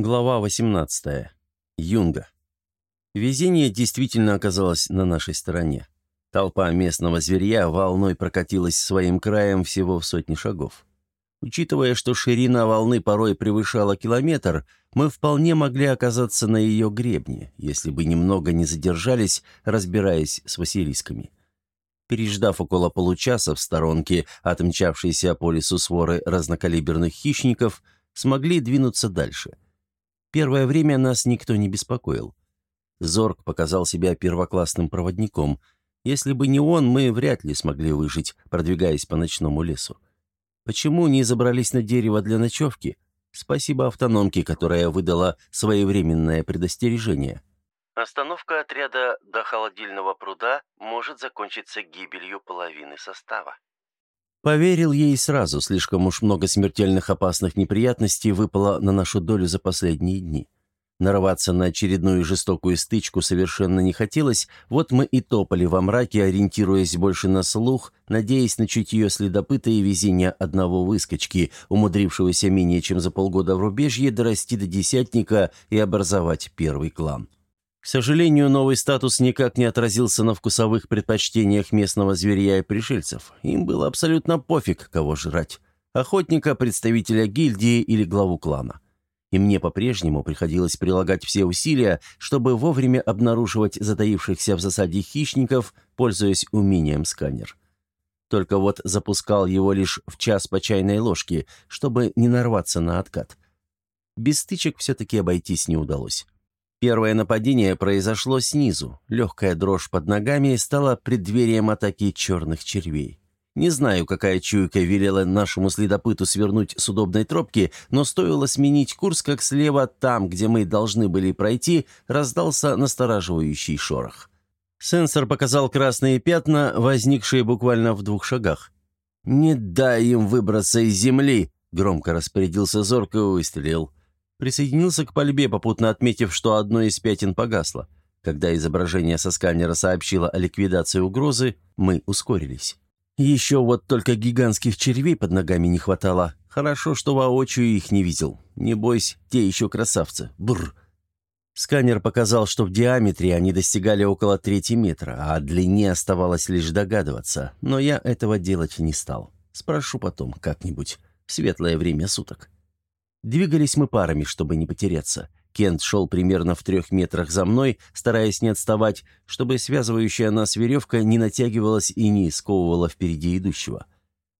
Глава 18. Юнга. Везение действительно оказалось на нашей стороне. Толпа местного зверья волной прокатилась своим краем всего в сотни шагов. Учитывая, что ширина волны порой превышала километр, мы вполне могли оказаться на ее гребне, если бы немного не задержались, разбираясь с василисками. Переждав около получаса в сторонке отмчавшейся по лесу своры разнокалиберных хищников, смогли двинуться дальше. Первое время нас никто не беспокоил. Зорг показал себя первоклассным проводником. Если бы не он, мы вряд ли смогли выжить, продвигаясь по ночному лесу. Почему не забрались на дерево для ночевки? Спасибо автономке, которая выдала своевременное предостережение. Остановка отряда до холодильного пруда может закончиться гибелью половины состава. Поверил ей сразу, слишком уж много смертельных опасных неприятностей выпало на нашу долю за последние дни. Нарываться на очередную жестокую стычку совершенно не хотелось, вот мы и топали во мраке, ориентируясь больше на слух, надеясь на чутье следопыта и везение одного выскочки, умудрившегося менее чем за полгода в рубежье дорасти до десятника и образовать первый клан. К сожалению, новый статус никак не отразился на вкусовых предпочтениях местного зверя и пришельцев. Им было абсолютно пофиг, кого жрать. Охотника, представителя гильдии или главу клана и мне по-прежнему приходилось прилагать все усилия, чтобы вовремя обнаруживать затаившихся в засаде хищников, пользуясь умением сканер. Только вот запускал его лишь в час по чайной ложке, чтобы не нарваться на откат. Без стычек все-таки обойтись не удалось. Первое нападение произошло снизу. Легкая дрожь под ногами стала преддверием атаки черных червей. Не знаю, какая чуйка велела нашему следопыту свернуть с удобной тропки, но стоило сменить курс, как слева, там, где мы должны были пройти, раздался настораживающий шорох. Сенсор показал красные пятна, возникшие буквально в двух шагах. «Не дай им выбраться из земли!» — громко распорядился Зорк и выстрелил. Присоединился к пальбе, попутно отметив, что одно из пятен погасло. Когда изображение со сканера сообщило о ликвидации угрозы, мы ускорились. Еще вот только гигантских червей под ногами не хватало. Хорошо, что воочию их не видел. Не бойся, те еще красавцы. Бррр. Сканер показал, что в диаметре они достигали около трети метра, а о длине оставалось лишь догадываться. Но я этого делать не стал. Спрошу потом, как-нибудь, в светлое время суток. Двигались мы парами, чтобы не потеряться. Кент шел примерно в трех метрах за мной, стараясь не отставать, чтобы связывающая нас веревка не натягивалась и не сковывала впереди идущего.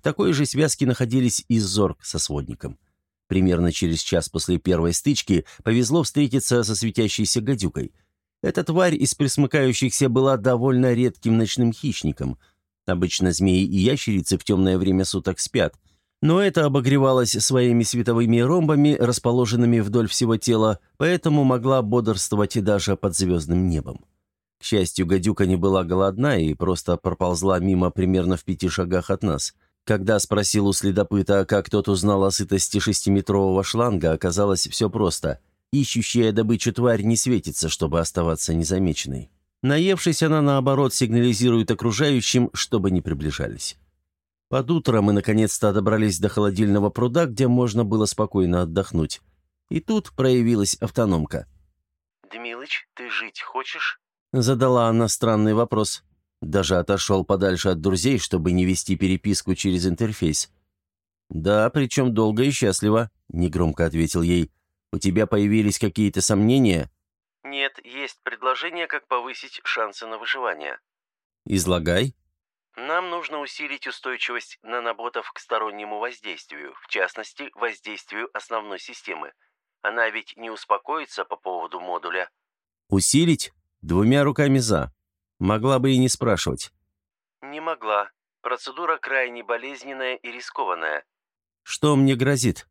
В такой же связке находились и Зорг со сводником. Примерно через час после первой стычки повезло встретиться со светящейся гадюкой. Эта тварь из присмыкающихся была довольно редким ночным хищником. Обычно змеи и ящерицы в темное время суток спят, но это обогревалось своими световыми ромбами, расположенными вдоль всего тела, поэтому могла бодрствовать и даже под звездным небом. К счастью, гадюка не была голодна и просто проползла мимо примерно в пяти шагах от нас. Когда спросил у следопыта, как тот узнал о сытости шестиметрового шланга, оказалось все просто. Ищущая добычу тварь не светится, чтобы оставаться незамеченной. Наевшись, она, наоборот, сигнализирует окружающим, чтобы не приближались. Под утро мы наконец-то добрались до холодильного пруда, где можно было спокойно отдохнуть. И тут проявилась автономка. «Дмилыч, ты жить хочешь?» Задала она странный вопрос. Даже отошел подальше от друзей, чтобы не вести переписку через интерфейс. «Да, причем долго и счастливо», — негромко ответил ей. «У тебя появились какие-то сомнения?» «Нет, есть предложение, как повысить шансы на выживание». «Излагай», нам нужно усилить устойчивость наноботов к стороннему воздействию, в частности, воздействию основной системы. Она ведь не успокоится по поводу модуля. Усилить? Двумя руками за. Могла бы и не спрашивать. Не могла. Процедура крайне болезненная и рискованная. Что мне грозит?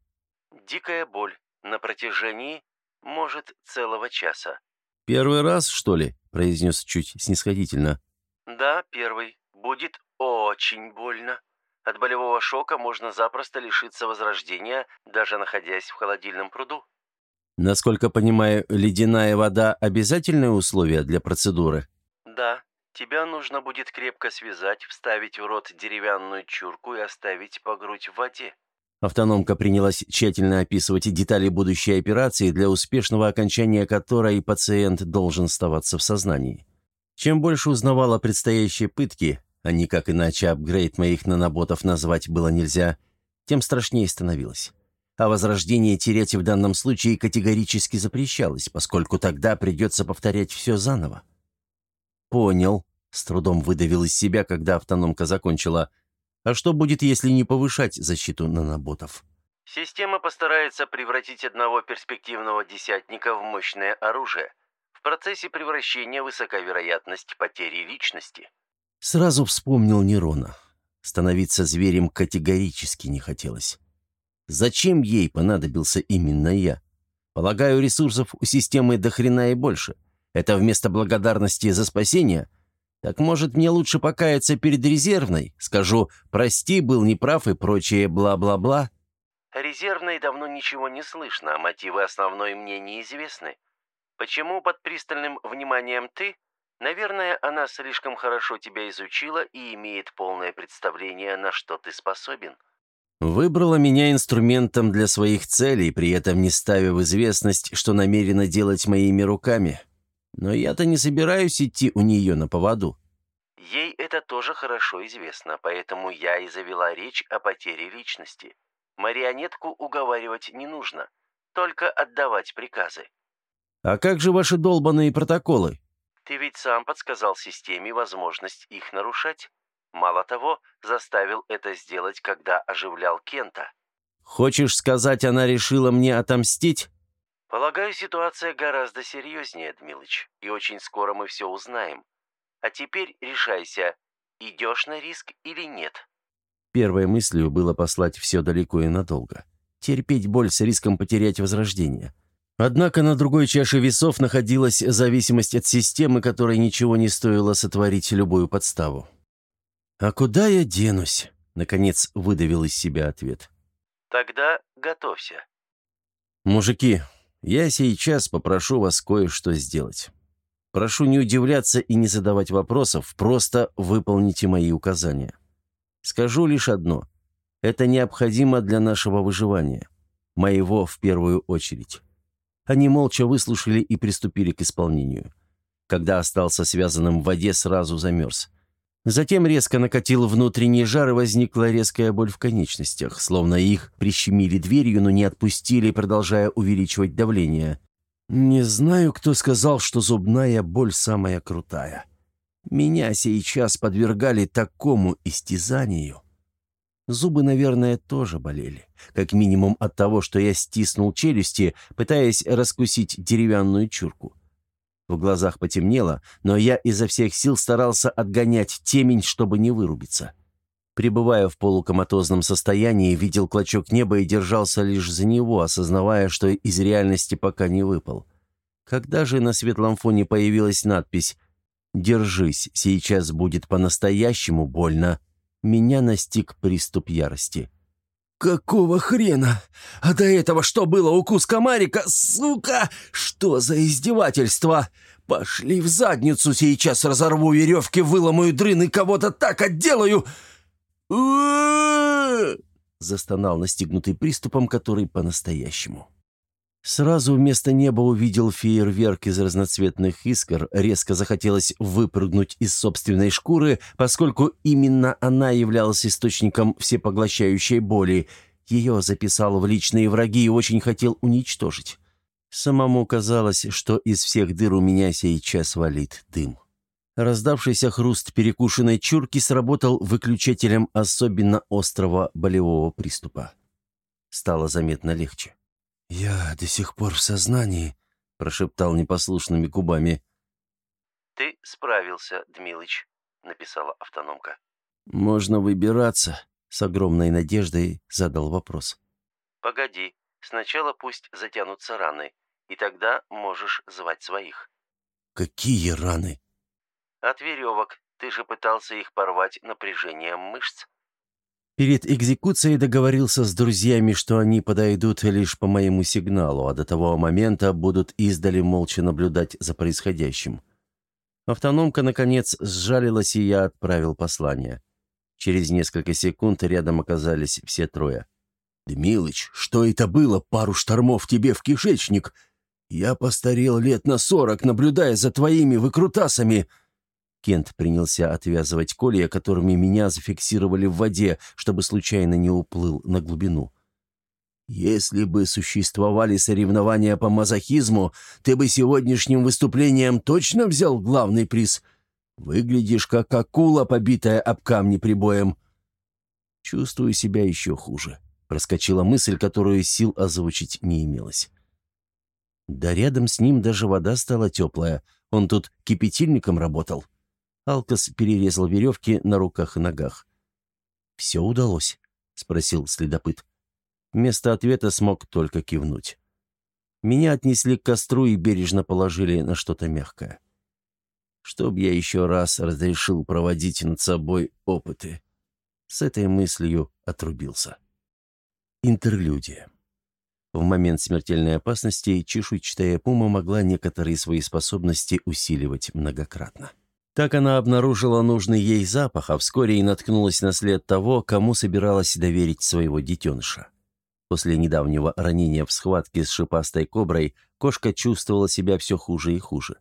Дикая боль. На протяжении, может, целого часа. «Первый раз, что ли?» – произнес чуть снисходительно. «Да, первый будет очень больно. От болевого шока можно запросто лишиться возрождения, даже находясь в холодильном пруду. Насколько понимаю, ледяная вода – обязательное условие для процедуры? Да. Тебя нужно будет крепко связать, вставить в рот деревянную чурку и оставить по грудь в воде. Автономка принялась тщательно описывать детали будущей операции, для успешного окончания которой пациент должен оставаться в сознании. Чем больше узнавал о предстоящей пытке, а никак иначе апгрейд моих наноботов назвать было нельзя, тем страшнее становилось. А возрождение терять в данном случае категорически запрещалось, поскольку тогда придется повторять все заново. «Понял», — с трудом выдавил из себя, когда автономка закончила. «А что будет, если не повышать защиту наноботов?» Система постарается превратить одного перспективного десятника в мощное оружие. В процессе превращения высока вероятность потери личности. Сразу вспомнил Нерона. Становиться зверем категорически не хотелось. Зачем ей понадобился именно я? Полагаю, ресурсов у системы до хрена и больше. Это вместо благодарности за спасение? Так может, мне лучше покаяться перед резервной? Скажу «прости, был неправ» и прочее бла-бла-бла? Резервной давно ничего не слышно, а мотивы основной мне неизвестны. Почему под пристальным вниманием ты? Наверное, она слишком хорошо тебя изучила и имеет полное представление, на что ты способен. Выбрала меня инструментом для своих целей, при этом не ставя в известность, что намерена делать моими руками. Но я-то не собираюсь идти у нее на поводу. Ей это тоже хорошо известно, поэтому я и завела речь о потере личности. Марионетку уговаривать не нужно, только отдавать приказы. А как же ваши долбанные протоколы? Ты ведь сам подсказал системе возможность их нарушать. Мало того, заставил это сделать, когда оживлял Кента. «Хочешь сказать, она решила мне отомстить?» «Полагаю, ситуация гораздо серьезнее, Дмилыч, и очень скоро мы все узнаем. А теперь решайся, идешь на риск или нет». Первой мыслью было послать все далеко и надолго. Терпеть боль с риском потерять возрождение. Однако на другой чаше весов находилась зависимость от системы, которой ничего не стоило сотворить любую подставу. «А куда я денусь?» — наконец выдавил из себя ответ. «Тогда готовься». «Мужики, я сейчас попрошу вас кое-что сделать. Прошу не удивляться и не задавать вопросов, просто выполните мои указания. Скажу лишь одно. Это необходимо для нашего выживания. Моего в первую очередь». Они молча выслушали и приступили к исполнению. Когда остался связанным в воде, сразу замерз. Затем резко накатил внутренний жар, и возникла резкая боль в конечностях, словно их прищемили дверью, но не отпустили, продолжая увеличивать давление. Не знаю, кто сказал, что зубная боль самая крутая. Меня сейчас подвергали такому истязанию. Зубы, наверное, тоже болели. Как минимум от того, что я стиснул челюсти, пытаясь раскусить деревянную чурку. В глазах потемнело, но я изо всех сил старался отгонять темень, чтобы не вырубиться. Пребывая в полукоматозном состоянии, видел клочок неба и держался лишь за него, осознавая, что из реальности пока не выпал. Когда же на светлом фоне появилась надпись «Держись, сейчас будет по-настоящему больно», меня настиг приступ ярости. «Какого хрена? А до этого что было, укус комарика? Сука! Что за издевательство? Пошли в задницу, сейчас разорву веревки, выломаю дрын и кого-то так отделаю!» застонал настигнутый приступом, который по-настоящему. Сразу вместо неба увидел фейерверк из разноцветных искр, резко захотелось выпрыгнуть из собственной шкуры, поскольку именно она являлась источником всепоглощающей боли. Ее записал в личные враги и очень хотел уничтожить. Самому казалось, что из всех дыр у меня сейчас валит дым. Раздавшийся хруст перекушенной чурки сработал выключателем особенно острого болевого приступа. Стало заметно легче. «Я до сих пор в сознании», — прошептал непослушными губами. «Ты справился, Дмилыч», — написала автономка. «Можно выбираться», — с огромной надеждой задал вопрос. «Погоди, сначала пусть затянутся раны, и тогда можешь звать своих». «Какие раны?» «От веревок. Ты же пытался их порвать напряжением мышц». Перед экзекуцией договорился с друзьями, что они подойдут лишь по моему сигналу, а до того момента будут издали молча наблюдать за происходящим. Автономка, наконец, сжалилась, и я отправил послание. Через несколько секунд рядом оказались все трое. «Дмилыч, что это было? Пару штормов тебе в кишечник? Я постарел лет на сорок, наблюдая за твоими выкрутасами!» Кент принялся отвязывать колья, которыми меня зафиксировали в воде, чтобы случайно не уплыл на глубину. «Если бы существовали соревнования по мазохизму, ты бы сегодняшним выступлением точно взял главный приз. Выглядишь как акула, побитая об камни прибоем». «Чувствую себя еще хуже», — проскочила мысль, которую сил озвучить не имелось. Да рядом с ним даже вода стала теплая. Он тут кипятильником работал. Алкас перерезал веревки на руках и ногах. «Все удалось?» — спросил следопыт. Вместо ответа смог только кивнуть. Меня отнесли к костру и бережно положили на что-то мягкое. Чтоб я еще раз разрешил проводить над собой опыты. С этой мыслью отрубился. Интерлюдия. В момент смертельной опасности чешуйчатая пума могла некоторые свои способности усиливать многократно. Так она обнаружила нужный ей запах, а вскоре и наткнулась на след того, кому собиралась доверить своего детеныша. После недавнего ранения в схватке с шипастой коброй кошка чувствовала себя все хуже и хуже.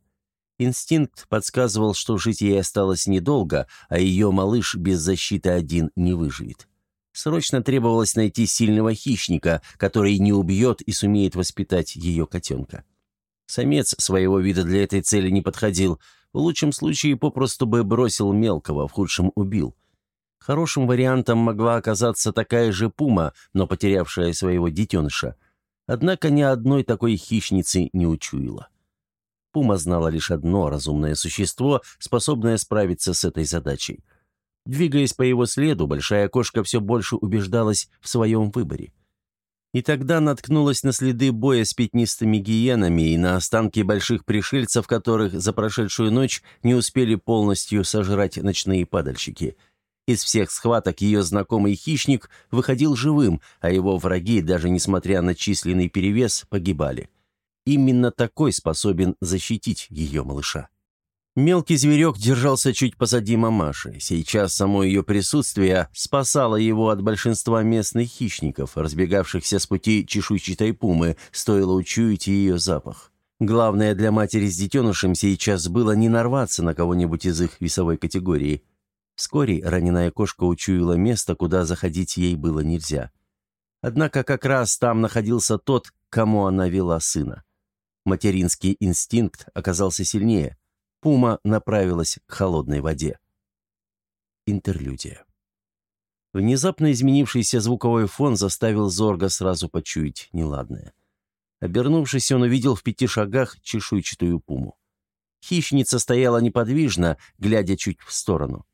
Инстинкт подсказывал, что жить ей осталось недолго, а ее малыш без защиты один не выживет. Срочно требовалось найти сильного хищника, который не убьет и сумеет воспитать ее котенка. Самец своего вида для этой цели не подходил – в лучшем случае попросту бы бросил мелкого, в худшем убил. Хорошим вариантом могла оказаться такая же пума, но потерявшая своего детеныша. Однако ни одной такой хищницы не учуяла. Пума знала лишь одно разумное существо, способное справиться с этой задачей. Двигаясь по его следу, большая кошка все больше убеждалась в своем выборе. И тогда наткнулась на следы боя с пятнистыми гиенами и на останки больших пришельцев, которых за прошедшую ночь не успели полностью сожрать ночные падальщики. Из всех схваток ее знакомый хищник выходил живым, а его враги, даже несмотря на численный перевес, погибали. Именно такой способен защитить ее малыша. Мелкий зверек держался чуть позади мамаши. Сейчас само ее присутствие спасало его от большинства местных хищников, разбегавшихся с пути чешуйчатой пумы, стоило учуять ее запах. Главное для матери с детенышем сейчас было не нарваться на кого-нибудь из их весовой категории. Вскоре раненая кошка учуяла место, куда заходить ей было нельзя. Однако как раз там находился тот, кому она вела сына. Материнский инстинкт оказался сильнее – Пума направилась к холодной воде. Интерлюдия. Внезапно изменившийся звуковой фон заставил Зорга сразу почуять неладное. Обернувшись, он увидел в пяти шагах чешуйчатую пуму. Хищница стояла неподвижно, глядя чуть в сторону.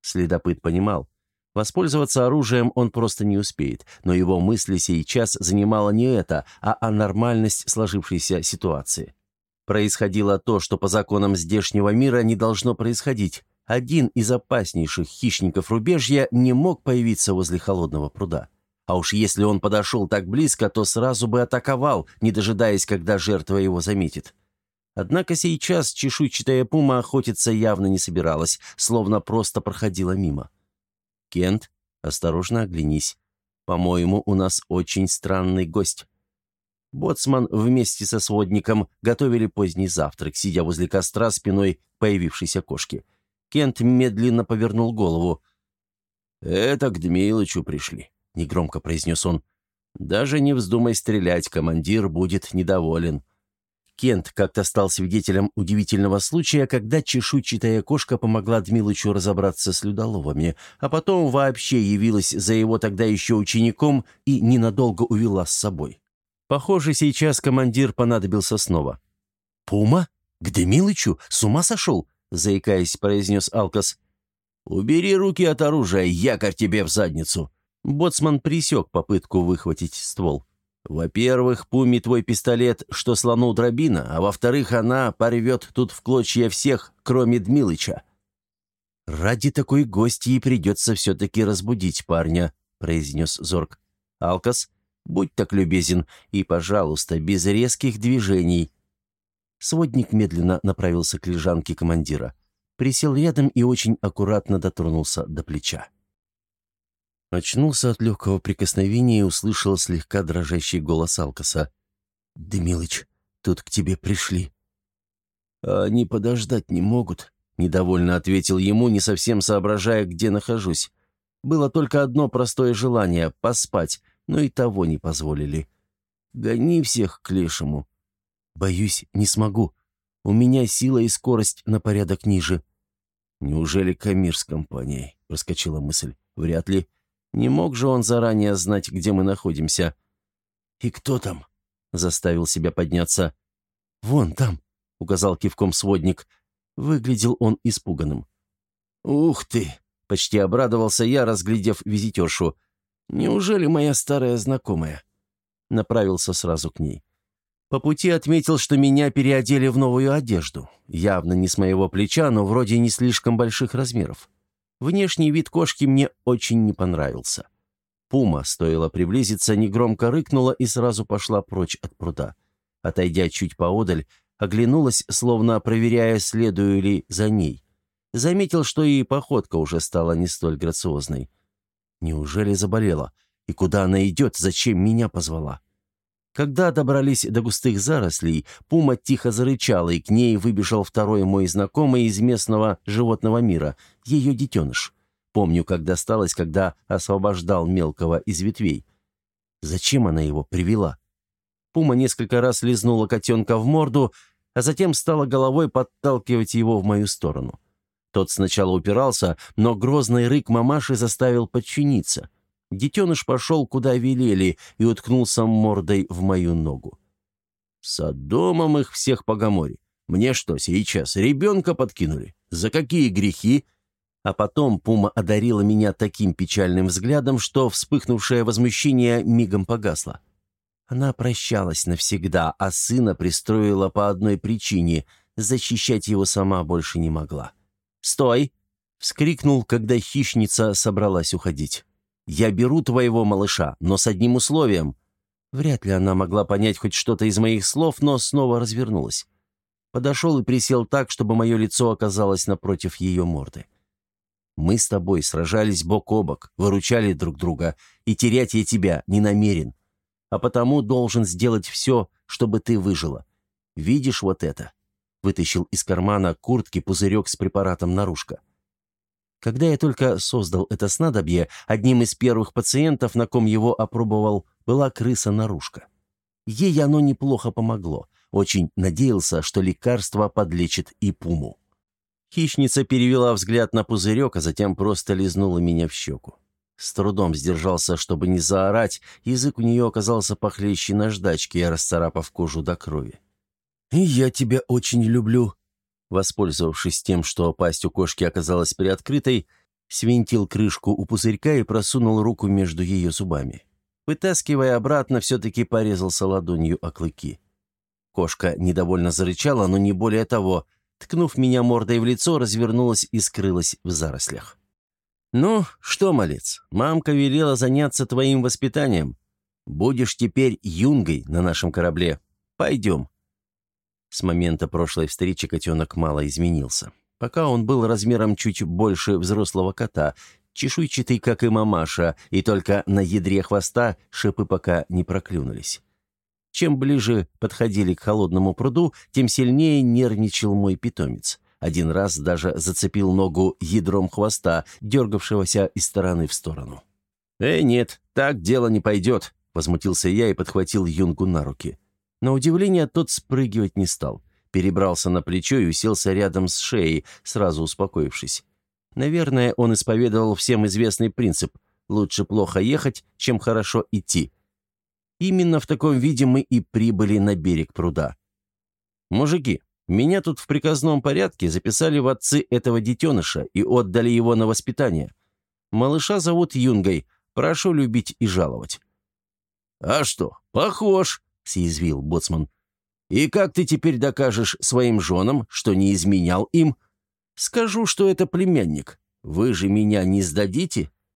Следопыт понимал. Воспользоваться оружием он просто не успеет, но его мысли сейчас занимала не это, а о нормальность сложившейся ситуации. Происходило то, что по законам здешнего мира не должно происходить. Один из опаснейших хищников рубежья не мог появиться возле холодного пруда. А уж если он подошел так близко, то сразу бы атаковал, не дожидаясь, когда жертва его заметит. Однако сейчас чешуйчатая пума охотиться явно не собиралась, словно просто проходила мимо. «Кент, осторожно оглянись. По-моему, у нас очень странный гость». Боцман вместе со сводником готовили поздний завтрак, сидя возле костра спиной появившейся кошки. Кент медленно повернул голову. «Это к Дмилычу пришли», — негромко произнес он. «Даже не вздумай стрелять, командир будет недоволен». Кент как-то стал свидетелем удивительного случая, когда чешуйчатая кошка помогла Дмилычу разобраться с людоловами, а потом вообще явилась за его тогда еще учеником и ненадолго увела с собой. Похоже, сейчас командир понадобился снова. «Пума? К Демилычу? С ума сошел?» — заикаясь, произнес Алкас. «Убери руки от оружия, якорь тебе в задницу!» Боцман присек попытку выхватить ствол. «Во-первых, Пуми твой пистолет, что слону дробина, а во-вторых, она порвет тут в клочья всех, кроме Дмилыча». «Ради такой гости придется все-таки разбудить парня», — произнес Зорг. «Алкас, Будь так любезен и, пожалуйста, без резких движений». Сводник медленно направился к лежанке командира. Присел рядом и очень аккуратно дотронулся до плеча. Очнулся от легкого прикосновения и услышал слегка дрожащий голос Алкаса. «Демилыч, тут к тебе пришли». «А они подождать не могут», — недовольно ответил ему, не совсем соображая, где нахожусь. Было только одно простое желание — поспать, но и того не позволили. «Гони всех к лешему». «Боюсь, не смогу. У меня сила и скорость на порядок ниже». «Неужели Камир с компанией?» — проскочила мысль. «Вряд ли. Не мог же он заранее знать, где мы находимся». «И кто там?» — заставил себя подняться. «Вон там», — указал кивком сводник. Выглядел он испуганным. «Ух ты!» — почти обрадовался я, разглядев визитершу. «Неужели моя старая знакомая?» Направился сразу к ней. По пути отметил, что меня переодели в новую одежду. Явно не с моего плеча, но вроде не слишком больших размеров. Внешний вид кошки мне очень не понравился. Пума, стоило приблизиться, негромко рыкнула и сразу пошла прочь от пруда. Отойдя чуть поодаль, оглянулась, словно проверяя, следую ли за ней. Заметил, что и походка уже стала не столь грациозной. Неужели заболела? И куда она идет, зачем меня позвала? Когда добрались до густых зарослей, пума тихо зарычала, и к ней выбежал второй мой знакомый из местного животного мира, ее детеныш. Помню, как досталось, когда освобождал мелкого из ветвей. Зачем она его привела? Пума несколько раз лизнула котенка в морду, а затем стала головой подталкивать его в мою сторону. Тот сначала упирался, но грозный рык мамаши заставил подчиниться. Детеныш пошел, куда велели, и уткнулся мордой в мою ногу. Содомом их всех по Гаморе. Мне что, сейчас ребенка подкинули? За какие грехи? А потом Пума одарила меня таким печальным взглядом, что вспыхнувшее возмущение мигом погасло. Она прощалась навсегда, а сына пристроила по одной причине — защищать его сама больше не могла. «Стой!» — вскрикнул, когда хищница собралась уходить. «Я беру твоего малыша, но с одним условием». Вряд ли она могла понять хоть что-то из моих слов, но снова развернулась. Подошел и присел так, чтобы мое лицо оказалось напротив ее морды. «Мы с тобой сражались бок о бок, выручали друг друга, и терять я тебя не намерен. А потому должен сделать все, чтобы ты выжила. Видишь вот это?» Вытащил из кармана куртки пузырек с препаратом наружка. Когда я только создал это снадобье, одним из первых пациентов, на ком его опробовал, была крыса-наружка. Ей оно неплохо помогло. Очень надеялся, что лекарство подлечит и пуму. Хищница перевела взгляд на пузырек, а затем просто лизнула меня в щеку. С трудом сдержался, чтобы не заорать, язык у нее оказался похлеще наждачки, расцарапав кожу до крови. «И я тебя очень люблю». Воспользовавшись тем, что пасть у кошки оказалась приоткрытой, свинтил крышку у пузырька и просунул руку между ее зубами. Вытаскивая обратно, все-таки порезался ладонью о клыки. Кошка недовольно зарычала, но не более того. Ткнув меня мордой в лицо, развернулась и скрылась в зарослях. «Ну, что, малец, мамка велела заняться твоим воспитанием. Будешь теперь юнгой на нашем корабле. Пойдем». С момента прошлой встречи котенок мало изменился. Пока он был размером чуть больше взрослого кота, чешуйчатый, как и мамаша, и только на ядре хвоста шипы пока не проклюнулись. Чем ближе подходили к холодному пруду, тем сильнее нервничал мой питомец. Один раз даже зацепил ногу ядром хвоста, дергавшегося из стороны в сторону. «Э, нет, так дело не пойдет», — возмутился я и подхватил юнгу на руки. На удивление тот спрыгивать не стал. Перебрался на плечо и уселся рядом с шеей, сразу успокоившись. Наверное, он исповедовал всем известный принцип «лучше плохо ехать, чем хорошо идти». Именно в таком виде мы и прибыли на берег пруда. «Мужики, меня тут в приказном порядке записали в отцы этого детеныша и отдали его на воспитание. Малыша зовут Юнгой, прошу любить и жаловать». «А что, похож», — съязвил Боцман. «И как ты теперь докажешь своим женам, что не изменял им? Скажу, что это племянник. Вы же меня не сдадите?»